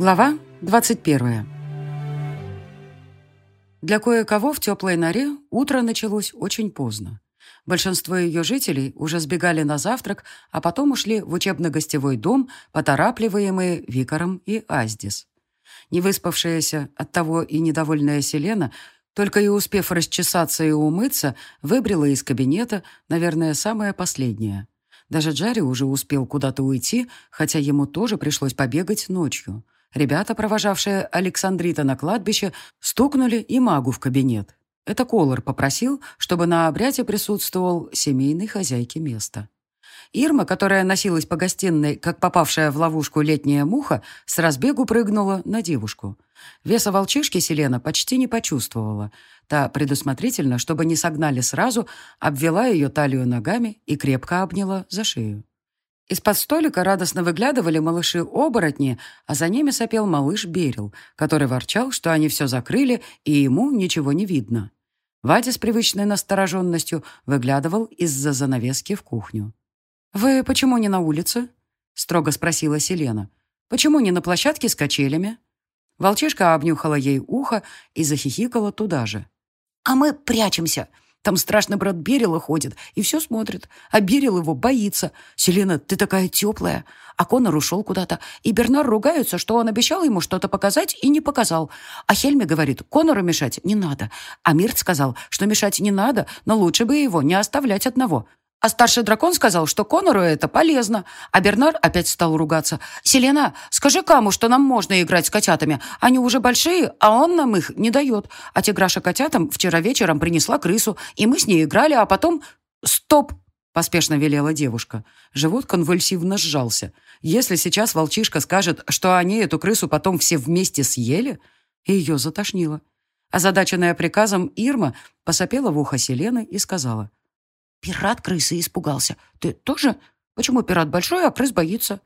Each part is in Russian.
Глава 21. Для кое-кого в теплой норе утро началось очень поздно. Большинство ее жителей уже сбегали на завтрак, а потом ушли в учебно-гостевой дом, поторапливаемые Викаром и Аздис. Невыспавшаяся, оттого и недовольная Селена, только и успев расчесаться и умыться, выбрела из кабинета, наверное, самое последнее. Даже Джарри уже успел куда-то уйти, хотя ему тоже пришлось побегать ночью. Ребята, провожавшие Александрита на кладбище, стукнули и магу в кабинет. Это Колор попросил, чтобы на обряде присутствовал семейный хозяйки места. Ирма, которая носилась по гостиной, как попавшая в ловушку летняя муха, с разбегу прыгнула на девушку. Веса волчишки Селена почти не почувствовала. Та предусмотрительно, чтобы не согнали сразу, обвела ее талию ногами и крепко обняла за шею. Из-под столика радостно выглядывали малыши-оборотни, а за ними сопел малыш Берил, который ворчал, что они все закрыли, и ему ничего не видно. Вадя с привычной настороженностью выглядывал из-за занавески в кухню. «Вы почему не на улице?» — строго спросила Селена. «Почему не на площадке с качелями?» Волчишка обнюхала ей ухо и захихикала туда же. «А мы прячемся. Там страшный брат Берила ходит и все смотрит. А Берил его боится. Селена, ты такая теплая. А Конор ушел куда-то. И Бернар ругаются, что он обещал ему что-то показать и не показал. А Хельми говорит, Конору мешать не надо. А Мирт сказал, что мешать не надо, но лучше бы его не оставлять одного. А старший дракон сказал, что Конору это полезно. А Бернар опять стал ругаться. «Селена, скажи Каму, что нам можно играть с котятами. Они уже большие, а он нам их не дает. А Тиграша котятам вчера вечером принесла крысу, и мы с ней играли, а потом... Стоп!» поспешно велела девушка. Живот конвульсивно сжался. Если сейчас волчишка скажет, что они эту крысу потом все вместе съели, ее затошнило. Озадаченная приказом Ирма посопела в ухо Селены и сказала — Пират крысы испугался. Ты тоже? Почему пират большой, а крыс боится?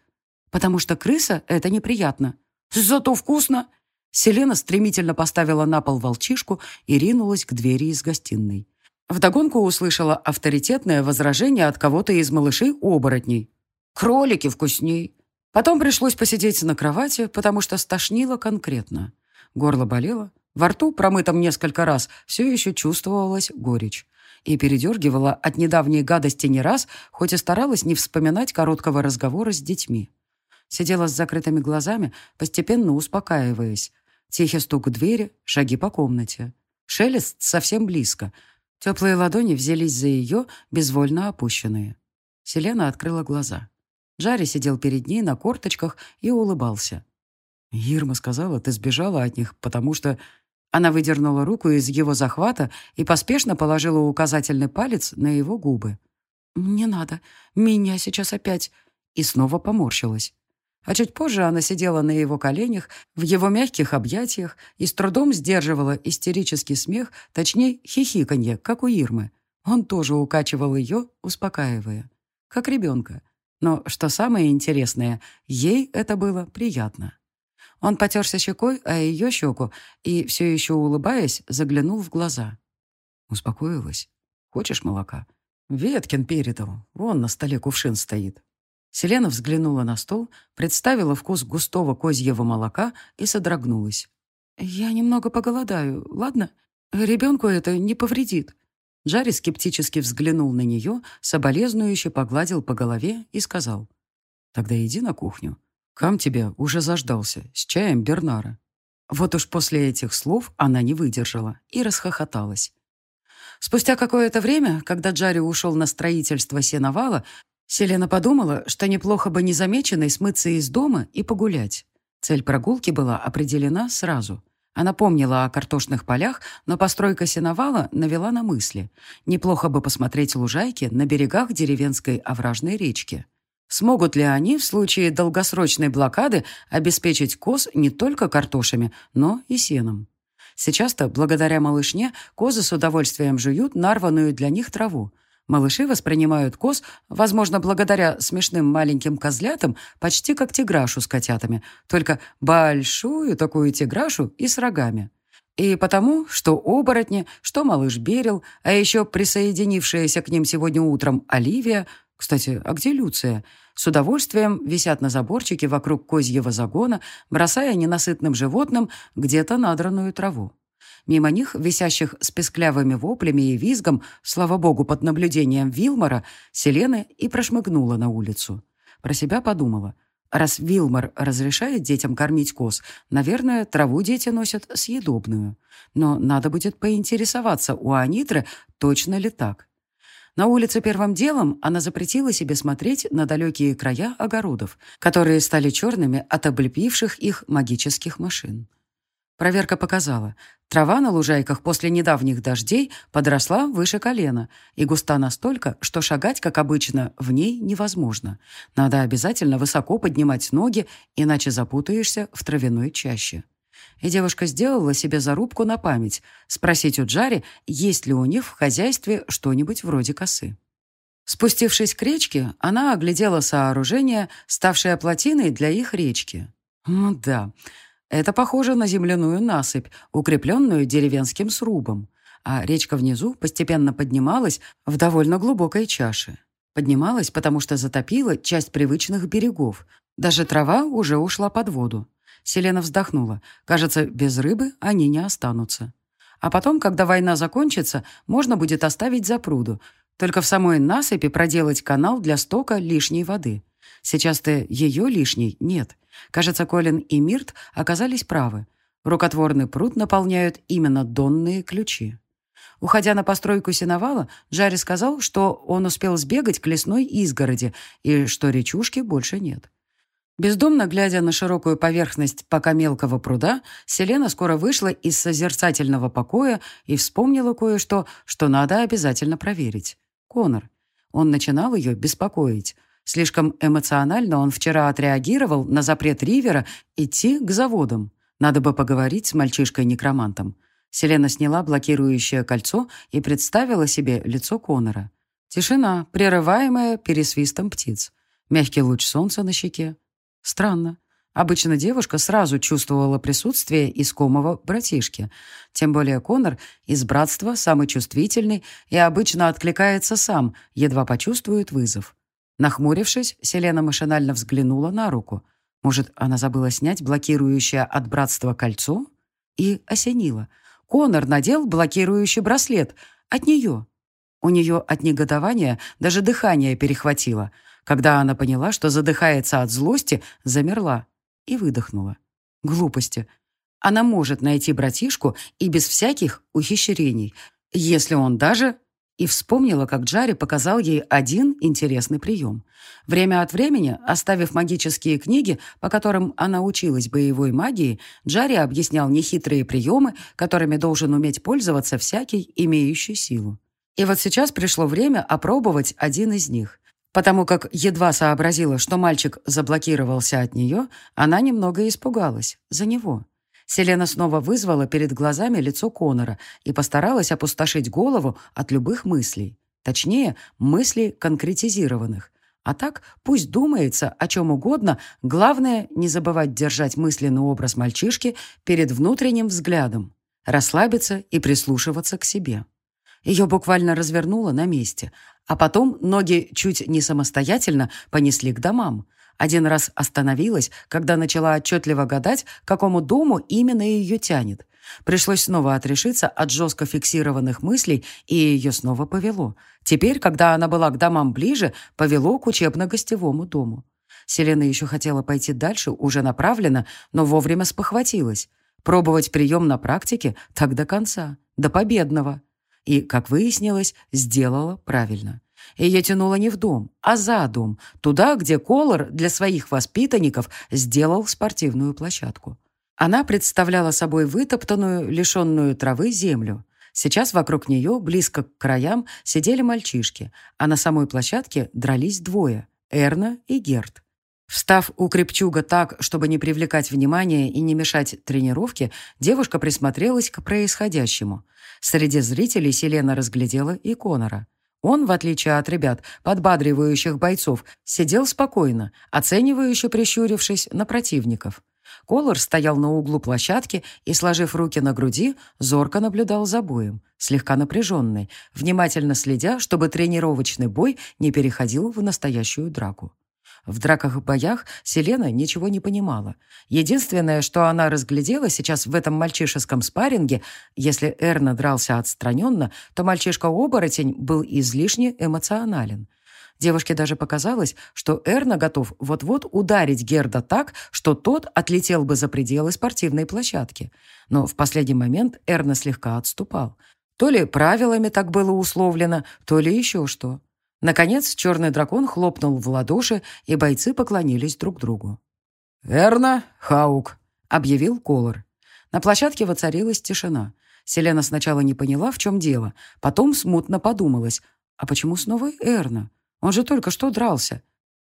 Потому что крыса — это неприятно. Зато вкусно. Селена стремительно поставила на пол волчишку и ринулась к двери из гостиной. Вдогонку услышала авторитетное возражение от кого-то из малышей-оборотней. «Кролики вкусней!» Потом пришлось посидеть на кровати, потому что стошнило конкретно. Горло болело, во рту, промытом несколько раз, все еще чувствовалась горечь и передергивала от недавней гадости не раз, хоть и старалась не вспоминать короткого разговора с детьми. Сидела с закрытыми глазами, постепенно успокаиваясь. Тихий стук в двери, шаги по комнате. Шелест совсем близко. Теплые ладони взялись за ее, безвольно опущенные. Селена открыла глаза. Джарри сидел перед ней на корточках и улыбался. «Ирма сказала, ты сбежала от них, потому что она выдернула руку из его захвата и поспешно положила указательный палец на его губы. «Не надо. Меня сейчас опять...» И снова поморщилась. А чуть позже она сидела на его коленях, в его мягких объятиях и с трудом сдерживала истерический смех, точнее, хихиканье, как у Ирмы. Он тоже укачивал ее, успокаивая. Как ребенка. Но, что самое интересное, ей это было приятно. Он потерся щекой о ее щеку и, все еще улыбаясь, заглянул в глаза. Успокоилась. «Хочешь молока?» «Веткин передал. Вон на столе кувшин стоит». Селена взглянула на стол, представила вкус густого козьего молока и содрогнулась. «Я немного поголодаю, ладно? Ребенку это не повредит». Джарри скептически взглянул на нее, соболезнующе погладил по голове и сказал. «Тогда иди на кухню. Кам тебя уже заждался, с чаем Бернара. Вот уж после этих слов она не выдержала и расхохоталась. Спустя какое-то время, когда Джарри ушел на строительство сеновала, Селена подумала, что неплохо бы незамеченной смыться из дома и погулять. Цель прогулки была определена сразу. Она помнила о картошных полях, но постройка сеновала навела на мысли. Неплохо бы посмотреть лужайки на берегах деревенской овражной речки. Смогут ли они в случае долгосрочной блокады обеспечить коз не только картошами, но и сеном? Сейчас-то, благодаря малышне, козы с удовольствием жуют нарванную для них траву. Малыши воспринимают коз, возможно, благодаря смешным маленьким козлятам, почти как тиграшу с котятами, только большую такую тиграшу и с рогами. И потому, что оборотни, что малыш Берил, а еще присоединившаяся к ним сегодня утром Оливия, Кстати, а где Люция? С удовольствием висят на заборчике вокруг козьего загона, бросая ненасытным животным где-то надранную траву. Мимо них, висящих с песклявыми воплями и визгом, слава богу, под наблюдением Вилмора, Селена и прошмыгнула на улицу. Про себя подумала. Раз Вилмор разрешает детям кормить коз, наверное, траву дети носят съедобную. Но надо будет поинтересоваться у Анитры, точно ли так. На улице первым делом она запретила себе смотреть на далекие края огородов, которые стали черными от облепивших их магических машин. Проверка показала, трава на лужайках после недавних дождей подросла выше колена и густа настолько, что шагать, как обычно, в ней невозможно. Надо обязательно высоко поднимать ноги, иначе запутаешься в травяной чаще. И девушка сделала себе зарубку на память, спросить у Джари, есть ли у них в хозяйстве что-нибудь вроде косы. Спустившись к речке, она оглядела сооружение, ставшее плотиной для их речки. Да, это похоже на земляную насыпь, укрепленную деревенским срубом. А речка внизу постепенно поднималась в довольно глубокой чаше. Поднималась, потому что затопила часть привычных берегов. Даже трава уже ушла под воду. Селена вздохнула. Кажется, без рыбы они не останутся. А потом, когда война закончится, можно будет оставить за пруду. Только в самой насыпи проделать канал для стока лишней воды. Сейчас-то ее лишней нет. Кажется, Колин и Мирт оказались правы. Рукотворный пруд наполняют именно донные ключи. Уходя на постройку сеновала, Джарри сказал, что он успел сбегать к лесной изгороди и что речушки больше нет. Бездумно глядя на широкую поверхность пока мелкого пруда, Селена скоро вышла из созерцательного покоя и вспомнила кое-что, что надо обязательно проверить. Конор. Он начинал ее беспокоить. Слишком эмоционально он вчера отреагировал на запрет Ривера идти к заводам. Надо бы поговорить с мальчишкой-некромантом. Селена сняла блокирующее кольцо и представила себе лицо Конора. Тишина, прерываемая пересвистом птиц. Мягкий луч солнца на щеке. Странно. Обычно девушка сразу чувствовала присутствие искомого братишки. Тем более Конор из братства самый чувствительный и обычно откликается сам, едва почувствует вызов. Нахмурившись, Селена машинально взглянула на руку. Может, она забыла снять блокирующее от братства кольцо? И осенила. Конор надел блокирующий браслет. От нее. У нее от негодования даже дыхание перехватило. Когда она поняла, что задыхается от злости, замерла и выдохнула. Глупости. Она может найти братишку и без всяких ухищрений, если он даже и вспомнила, как Джари показал ей один интересный прием. Время от времени, оставив магические книги, по которым она училась боевой магии, Джари объяснял нехитрые приемы, которыми должен уметь пользоваться всякий, имеющий силу. И вот сейчас пришло время опробовать один из них. Потому как едва сообразила, что мальчик заблокировался от нее, она немного испугалась за него. Селена снова вызвала перед глазами лицо Конора и постаралась опустошить голову от любых мыслей. Точнее, мыслей конкретизированных. А так, пусть думается о чем угодно, главное не забывать держать мысленный образ мальчишки перед внутренним взглядом, расслабиться и прислушиваться к себе. Ее буквально развернуло на месте, а потом ноги чуть не самостоятельно понесли к домам – один раз остановилась, когда начала отчетливо гадать, к какому дому именно ее тянет. Пришлось снова отрешиться от жестко фиксированных мыслей, и ее снова повело. Теперь, когда она была к домам ближе, повело к учебно-гостевому дому. Селена еще хотела пойти дальше, уже направленно, но вовремя спохватилась. Пробовать прием на практике так до конца, до победного. И, как выяснилось, сделала правильно. Ее тянуло не в дом, а за дом, туда, где Колор для своих воспитанников сделал спортивную площадку. Она представляла собой вытоптанную, лишенную травы землю. Сейчас вокруг нее, близко к краям, сидели мальчишки, а на самой площадке дрались двое — Эрна и Герт. Встав у крепчуга так, чтобы не привлекать внимания и не мешать тренировке, девушка присмотрелась к происходящему. Среди зрителей Селена разглядела и Конора. Он, в отличие от ребят, подбадривающих бойцов, сидел спокойно, оценивающе прищурившись на противников. Колор стоял на углу площадки и, сложив руки на груди, зорко наблюдал за боем, слегка напряженный, внимательно следя, чтобы тренировочный бой не переходил в настоящую драку. В драках и боях Селена ничего не понимала. Единственное, что она разглядела сейчас в этом мальчишеском спарринге, если Эрна дрался отстраненно, то мальчишка-оборотень был излишне эмоционален. Девушке даже показалось, что Эрна готов вот-вот ударить Герда так, что тот отлетел бы за пределы спортивной площадки. Но в последний момент Эрна слегка отступал. То ли правилами так было условлено, то ли еще что. Наконец черный дракон хлопнул в ладоши, и бойцы поклонились друг другу. «Эрна, Хаук», — объявил Колор. На площадке воцарилась тишина. Селена сначала не поняла, в чем дело, потом смутно подумалась, а почему снова Эрна? Он же только что дрался.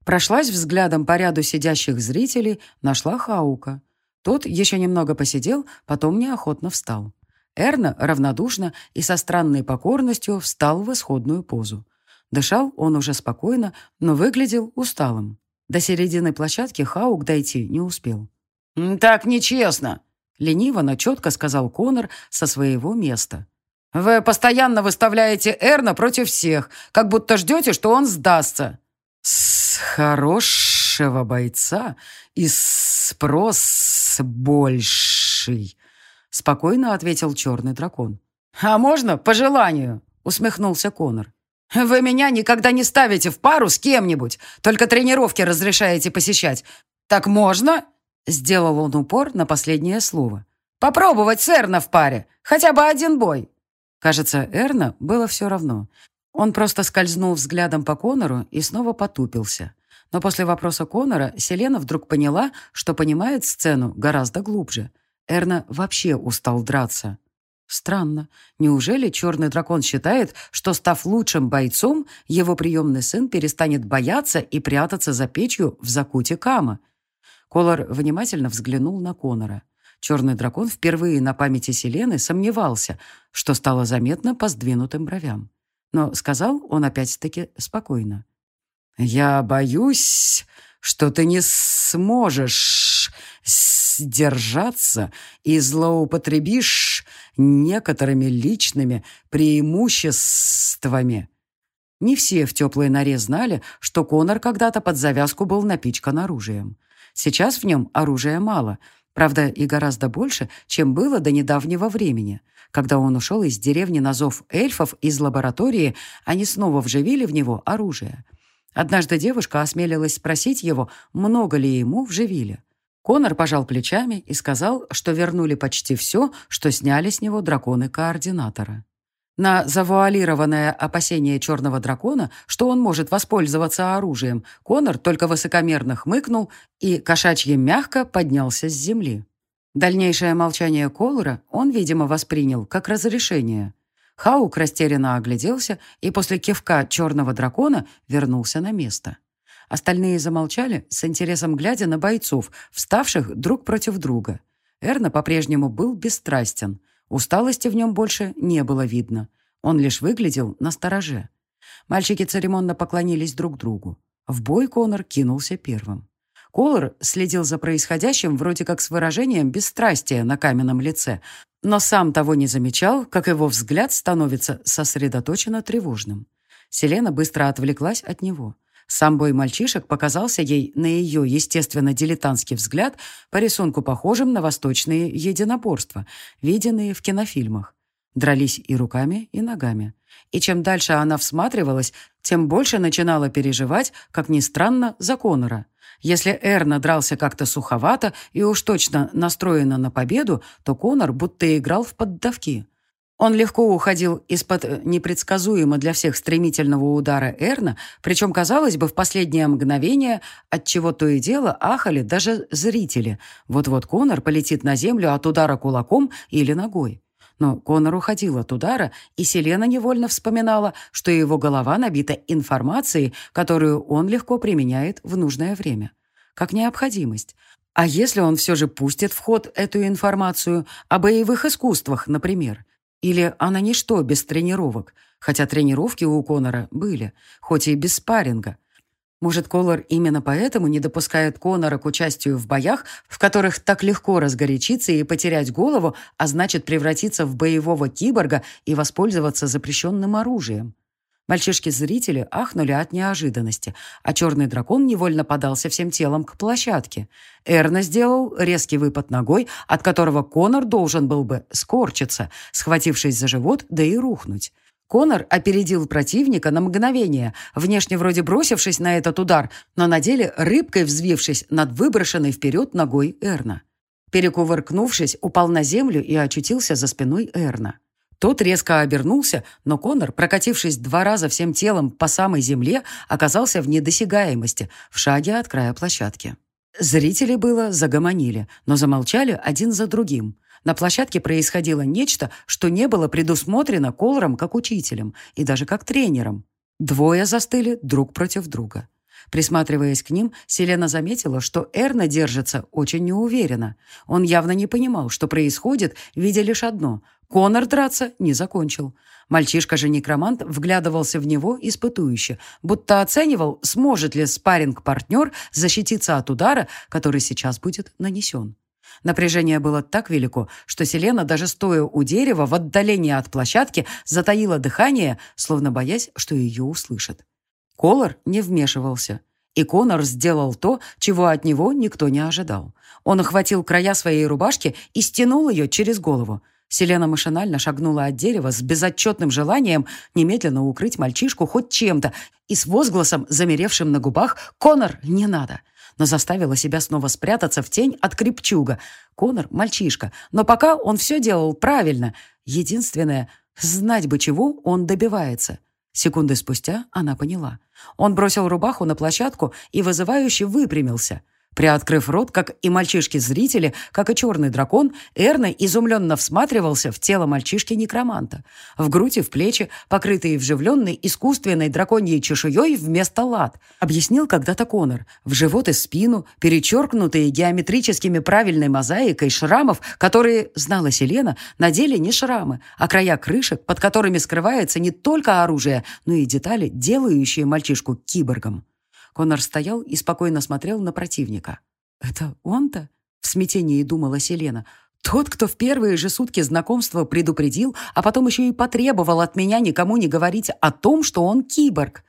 Прошлась взглядом по ряду сидящих зрителей, нашла Хаука. Тот еще немного посидел, потом неохотно встал. Эрна равнодушно и со странной покорностью встал в исходную позу. Дышал он уже спокойно, но выглядел усталым. До середины площадки Хаук дойти не успел. «Так нечестно!» — лениво, но четко сказал Конор со своего места. «Вы постоянно выставляете Эрна против всех, как будто ждете, что он сдастся». «С хорошего бойца и спрос больший», — спокойно ответил черный дракон. «А можно по желанию?» — усмехнулся Конор. «Вы меня никогда не ставите в пару с кем-нибудь, только тренировки разрешаете посещать. Так можно?» Сделал он упор на последнее слово. «Попробовать с Эрна в паре, хотя бы один бой». Кажется, Эрна было все равно. Он просто скользнул взглядом по Конору и снова потупился. Но после вопроса Конора Селена вдруг поняла, что понимает сцену гораздо глубже. Эрна вообще устал драться. Странно. Неужели черный дракон считает, что, став лучшим бойцом, его приемный сын перестанет бояться и прятаться за печью в закуте Кама? Колор внимательно взглянул на Конора. Черный дракон впервые на памяти Селены сомневался, что стало заметно по сдвинутым бровям. Но сказал он опять-таки спокойно. «Я боюсь, что ты не сможешь сдержаться и злоупотребишь некоторыми личными преимуществами. Не все в теплой норе знали, что Конор когда-то под завязку был напичкан оружием. Сейчас в нем оружия мало, правда, и гораздо больше, чем было до недавнего времени. Когда он ушел из деревни на зов эльфов из лаборатории, они снова вживили в него оружие. Однажды девушка осмелилась спросить его, много ли ему вживили. Конор пожал плечами и сказал, что вернули почти все, что сняли с него драконы-координатора. На завуалированное опасение черного дракона, что он может воспользоваться оружием, Конор только высокомерно хмыкнул и кошачье мягко поднялся с земли. Дальнейшее молчание Колора он, видимо, воспринял как разрешение. Хаук растерянно огляделся и после кивка черного дракона вернулся на место. Остальные замолчали, с интересом глядя на бойцов, вставших друг против друга. Эрна по-прежнему был бесстрастен. Усталости в нем больше не было видно. Он лишь выглядел на стороже. Мальчики церемонно поклонились друг другу. В бой Конор кинулся первым. Колор следил за происходящим вроде как с выражением бесстрастия на каменном лице, но сам того не замечал, как его взгляд становится сосредоточенно тревожным. Селена быстро отвлеклась от него. Сам бой мальчишек показался ей, на ее, естественно, дилетантский взгляд, по рисунку похожим на восточные единоборства, виденные в кинофильмах. Дрались и руками, и ногами. И чем дальше она всматривалась, тем больше начинала переживать, как ни странно, за Конора. Если Эрна дрался как-то суховато и уж точно настроена на победу, то Конор будто играл в поддавки. Он легко уходил из-под э, непредсказуемо для всех стремительного удара Эрна, причем, казалось бы, в последнее мгновение, от чего то и дело ахали даже зрители. Вот-вот Конор полетит на землю от удара кулаком или ногой. Но Конор уходил от удара, и Селена невольно вспоминала, что его голова набита информацией, которую он легко применяет в нужное время. Как необходимость. А если он все же пустит в ход эту информацию о боевых искусствах, например? Или она ничто без тренировок, хотя тренировки у Конора были, хоть и без спарринга. Может, Колор именно поэтому не допускает Конора к участию в боях, в которых так легко разгорячиться и потерять голову, а значит превратиться в боевого киборга и воспользоваться запрещенным оружием? Мальчишки-зрители ахнули от неожиданности, а черный дракон невольно подался всем телом к площадке. Эрна сделал резкий выпад ногой, от которого Конор должен был бы скорчиться, схватившись за живот, да и рухнуть. Конор опередил противника на мгновение, внешне вроде бросившись на этот удар, но на деле рыбкой взвившись над выброшенной вперед ногой Эрна. Перекувыркнувшись, упал на землю и очутился за спиной Эрна. Тот резко обернулся, но Конор, прокатившись два раза всем телом по самой земле, оказался в недосягаемости, в шаге от края площадки. Зрители было загомонили, но замолчали один за другим. На площадке происходило нечто, что не было предусмотрено Колором как учителем и даже как тренером. Двое застыли друг против друга. Присматриваясь к ним, Селена заметила, что Эрна держится очень неуверенно. Он явно не понимал, что происходит, видя лишь одно Конор драться не закончил. Мальчишка же некромант вглядывался в него испытующе, будто оценивал, сможет ли спарринг-партнер защититься от удара, который сейчас будет нанесен. Напряжение было так велико, что Селена, даже стоя у дерева в отдалении от площадки, затаила дыхание, словно боясь, что ее услышат. Колор не вмешивался. И Конор сделал то, чего от него никто не ожидал. Он охватил края своей рубашки и стянул ее через голову. Селена машинально шагнула от дерева с безотчетным желанием немедленно укрыть мальчишку хоть чем-то и с возгласом, замеревшим на губах «Конор, не надо!» но заставила себя снова спрятаться в тень от крепчуга. Конор — мальчишка, но пока он все делал правильно. Единственное, знать бы чего он добивается. Секунды спустя она поняла. Он бросил рубаху на площадку и вызывающе выпрямился — Приоткрыв рот, как и мальчишки-зрители, как и черный дракон, Эрна изумленно всматривался в тело мальчишки-некроманта. В грудь и в плечи, покрытые вживленной искусственной драконьей чешуей вместо лад. Объяснил когда-то Конор. В живот и спину, перечеркнутые геометрическими правильной мозаикой шрамов, которые, знала Селена, на деле не шрамы, а края крышек, под которыми скрывается не только оружие, но и детали, делающие мальчишку киборгом. Конор стоял и спокойно смотрел на противника. «Это он-то?» — в смятении думала Селена. «Тот, кто в первые же сутки знакомства предупредил, а потом еще и потребовал от меня никому не говорить о том, что он киборг».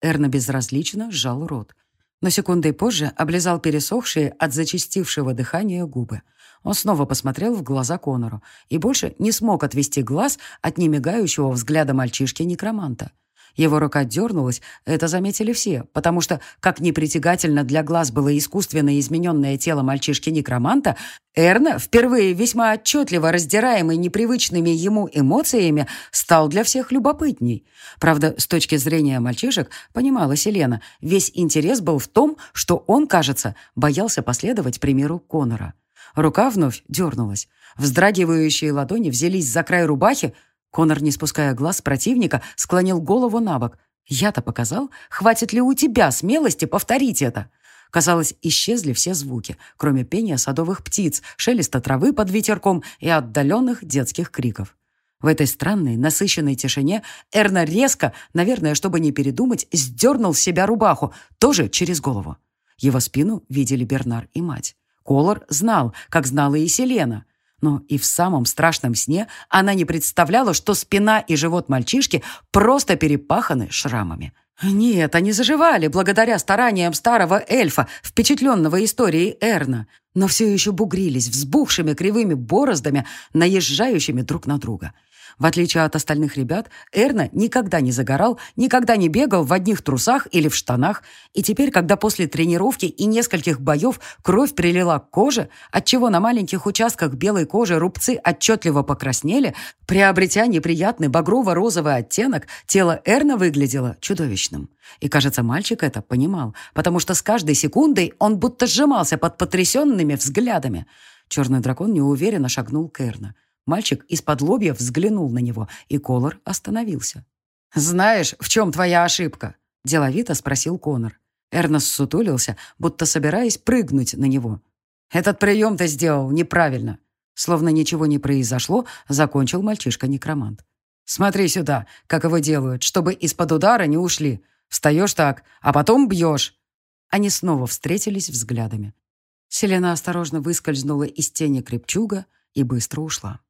Эрна безразлично сжал рот. Но секундой позже облизал пересохшие от зачастившего дыхания губы. Он снова посмотрел в глаза Конору и больше не смог отвести глаз от немигающего взгляда мальчишки-некроманта. Его рука дернулась, это заметили все, потому что, как непритягательно для глаз было искусственно измененное тело мальчишки-некроманта, Эрна, впервые весьма отчетливо раздираемый непривычными ему эмоциями, стал для всех любопытней. Правда, с точки зрения мальчишек, понимала Селена, весь интерес был в том, что он, кажется, боялся последовать примеру Конора. Рука вновь дернулась. Вздрагивающие ладони взялись за край рубахи, Конор, не спуская глаз противника, склонил голову на бок. «Я-то показал? Хватит ли у тебя смелости повторить это?» Казалось, исчезли все звуки, кроме пения садовых птиц, шелеста травы под ветерком и отдаленных детских криков. В этой странной, насыщенной тишине Эрна резко, наверное, чтобы не передумать, сдернул с себя рубаху, тоже через голову. Его спину видели Бернар и мать. Колор знал, как знала и Селена. Но и в самом страшном сне она не представляла, что спина и живот мальчишки просто перепаханы шрамами. Нет, они заживали благодаря стараниям старого эльфа, впечатленного историей Эрна, но все еще бугрились взбухшими кривыми бороздами, наезжающими друг на друга. В отличие от остальных ребят, Эрна никогда не загорал, никогда не бегал в одних трусах или в штанах, и теперь, когда после тренировки и нескольких боев кровь прилила к коже, отчего на маленьких участках белой кожи рубцы отчетливо покраснели, приобретя неприятный багрово-розовый оттенок, тело Эрна выглядело чудовищным. И, кажется, мальчик это понимал, потому что с каждой секундой он будто сжимался под потрясенными взглядами. Черный дракон неуверенно шагнул к Эрна. Мальчик из-под лобья взглянул на него, и Колор остановился. «Знаешь, в чем твоя ошибка?» – деловито спросил Конор. Эрнос сутулился, будто собираясь прыгнуть на него. «Этот прием ты сделал неправильно». Словно ничего не произошло, закончил мальчишка-некромант. «Смотри сюда, как его делают, чтобы из-под удара не ушли. Встаешь так, а потом бьешь». Они снова встретились взглядами. Селена осторожно выскользнула из тени крепчуга и быстро ушла.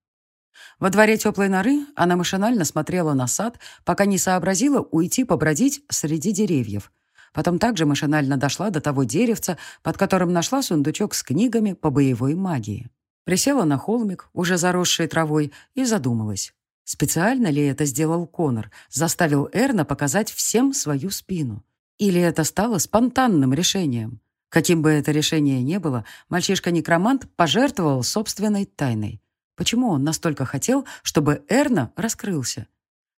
Во дворе теплой норы она машинально смотрела на сад, пока не сообразила уйти побродить среди деревьев. Потом также машинально дошла до того деревца, под которым нашла сундучок с книгами по боевой магии. Присела на холмик, уже заросший травой, и задумалась. Специально ли это сделал Конор, заставил Эрна показать всем свою спину? Или это стало спонтанным решением? Каким бы это решение ни было, мальчишка-некромант пожертвовал собственной тайной. Почему он настолько хотел, чтобы Эрна раскрылся?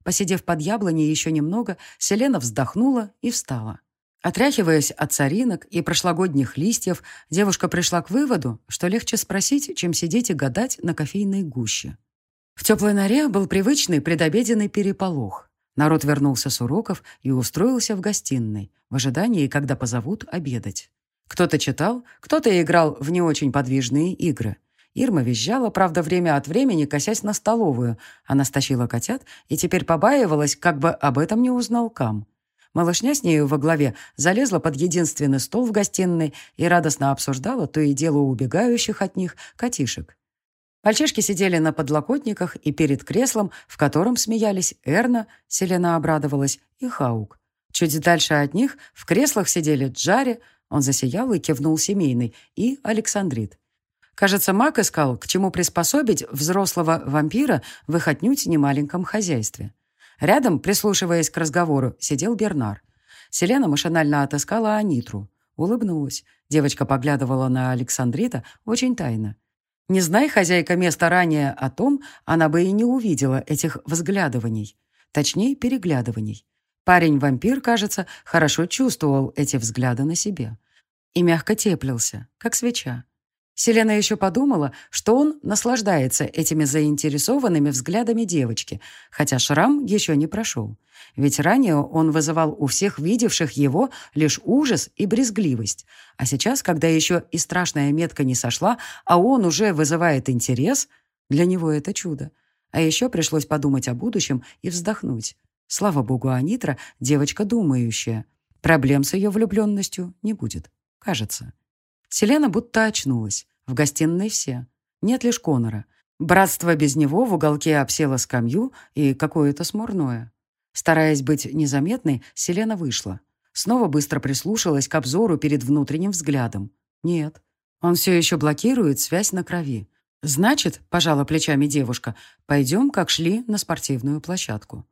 Посидев под яблоней еще немного, Селена вздохнула и встала. Отряхиваясь от царинок и прошлогодних листьев, девушка пришла к выводу, что легче спросить, чем сидеть и гадать на кофейной гуще. В теплой норе был привычный предобеденный переполох. Народ вернулся с уроков и устроился в гостиной, в ожидании, когда позовут обедать. Кто-то читал, кто-то играл в не очень подвижные игры. Ирма визжала, правда, время от времени, косясь на столовую. Она стащила котят и теперь побаивалась, как бы об этом не узнал Кам. Малышня с нею во главе залезла под единственный стол в гостиной и радостно обсуждала то и дело убегающих от них котишек. Мальчишки сидели на подлокотниках и перед креслом, в котором смеялись Эрна, Селена обрадовалась, и Хаук. Чуть дальше от них в креслах сидели Джари, он засиял и кивнул семейный, и Александрит. Кажется, маг искал, к чему приспособить взрослого вампира в их отнюдь немаленьком хозяйстве. Рядом, прислушиваясь к разговору, сидел Бернар. Селена машинально отыскала Анитру. Улыбнулась. Девочка поглядывала на Александрита очень тайно. Не зная хозяйка места ранее о том, она бы и не увидела этих взглядываний. Точнее, переглядываний. Парень-вампир, кажется, хорошо чувствовал эти взгляды на себе. И мягко теплился, как свеча. Селена еще подумала, что он наслаждается этими заинтересованными взглядами девочки, хотя шрам еще не прошел. Ведь ранее он вызывал у всех видевших его лишь ужас и брезгливость. А сейчас, когда еще и страшная метка не сошла, а он уже вызывает интерес, для него это чудо. А еще пришлось подумать о будущем и вздохнуть. Слава богу, Анитра — девочка думающая. Проблем с ее влюбленностью не будет, кажется. Селена будто очнулась. В гостиной все. Нет лишь Конора. Братство без него в уголке обсело скамью и какое-то смурное. Стараясь быть незаметной, Селена вышла. Снова быстро прислушалась к обзору перед внутренним взглядом. Нет, он все еще блокирует связь на крови. Значит, пожала плечами девушка, пойдем, как шли, на спортивную площадку.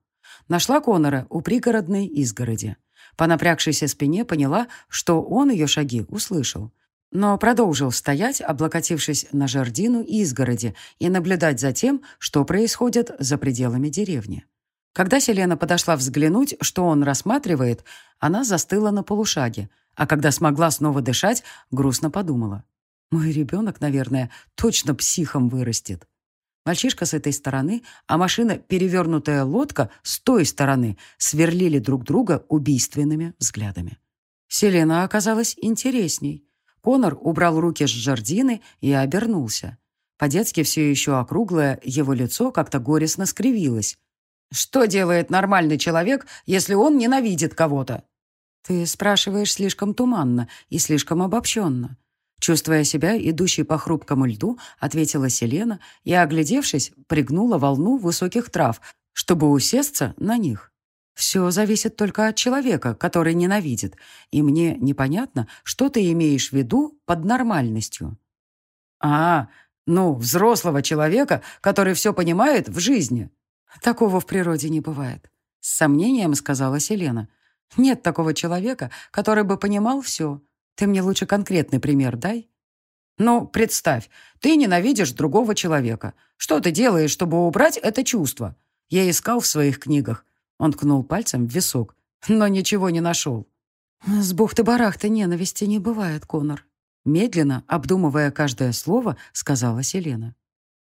Нашла Конора у пригородной изгороди. По напрягшейся спине поняла, что он ее шаги услышал но продолжил стоять, облокотившись на жердину изгороди, и наблюдать за тем, что происходит за пределами деревни. Когда Селена подошла взглянуть, что он рассматривает, она застыла на полушаге, а когда смогла снова дышать, грустно подумала. «Мой ребенок, наверное, точно психом вырастет». Мальчишка с этой стороны, а машина, перевернутая лодка, с той стороны, сверлили друг друга убийственными взглядами. Селена оказалась интересней. Конор убрал руки с жердины и обернулся. По-детски все еще округлое, его лицо как-то горестно скривилось. «Что делает нормальный человек, если он ненавидит кого-то?» «Ты спрашиваешь слишком туманно и слишком обобщенно». Чувствуя себя, идущей по хрупкому льду, ответила Селена и, оглядевшись, пригнула волну высоких трав, чтобы усесться на них. Все зависит только от человека, который ненавидит, и мне непонятно, что ты имеешь в виду под нормальностью. А, ну, взрослого человека, который все понимает в жизни. Такого в природе не бывает. С сомнением сказала Селена. Нет такого человека, который бы понимал все. Ты мне лучше конкретный пример дай. Ну, представь, ты ненавидишь другого человека. Что ты делаешь, чтобы убрать это чувство? Я искал в своих книгах. Он ткнул пальцем в висок, но ничего не нашел. «С бухты-барахты ненависти не бывает, Конор», медленно, обдумывая каждое слово, сказала Селена.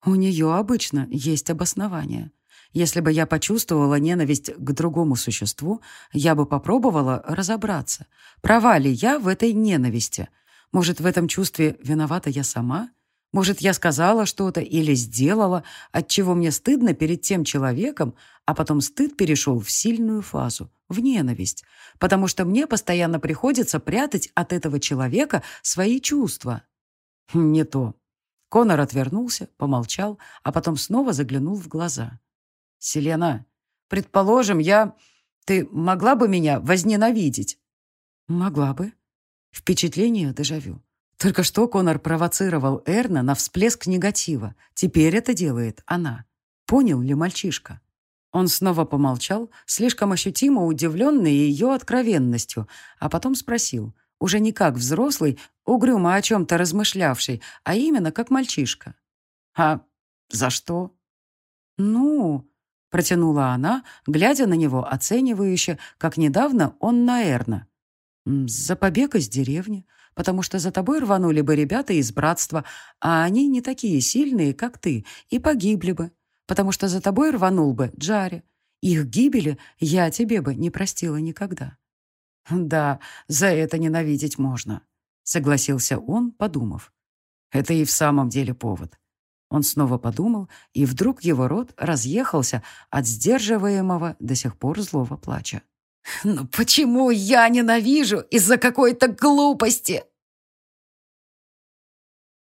«У нее обычно есть обоснование. Если бы я почувствовала ненависть к другому существу, я бы попробовала разобраться, права ли я в этой ненависти. Может, в этом чувстве виновата я сама? Может, я сказала что-то или сделала, от чего мне стыдно перед тем человеком, а потом стыд перешел в сильную фазу, в ненависть, потому что мне постоянно приходится прятать от этого человека свои чувства. Не то. Конор отвернулся, помолчал, а потом снова заглянул в глаза. «Селена, предположим, я... Ты могла бы меня возненавидеть?» «Могла бы». Впечатление дежавю. Только что Конор провоцировал Эрна на всплеск негатива. Теперь это делает она. Понял ли мальчишка? Он снова помолчал, слишком ощутимо удивленный ее откровенностью, а потом спросил, уже не как взрослый, угрюмо о чем-то размышлявший, а именно как мальчишка. «А за что?» «Ну...» — протянула она, глядя на него оценивающе, как недавно он на Эрна. «За побег из деревни, потому что за тобой рванули бы ребята из братства, а они не такие сильные, как ты, и погибли бы, потому что за тобой рванул бы Джари. Их гибели я тебе бы не простила никогда». «Да, за это ненавидеть можно», — согласился он, подумав. «Это и в самом деле повод». Он снова подумал, и вдруг его рот разъехался от сдерживаемого до сих пор злого плача. «Ну почему я ненавижу из-за какой-то глупости?»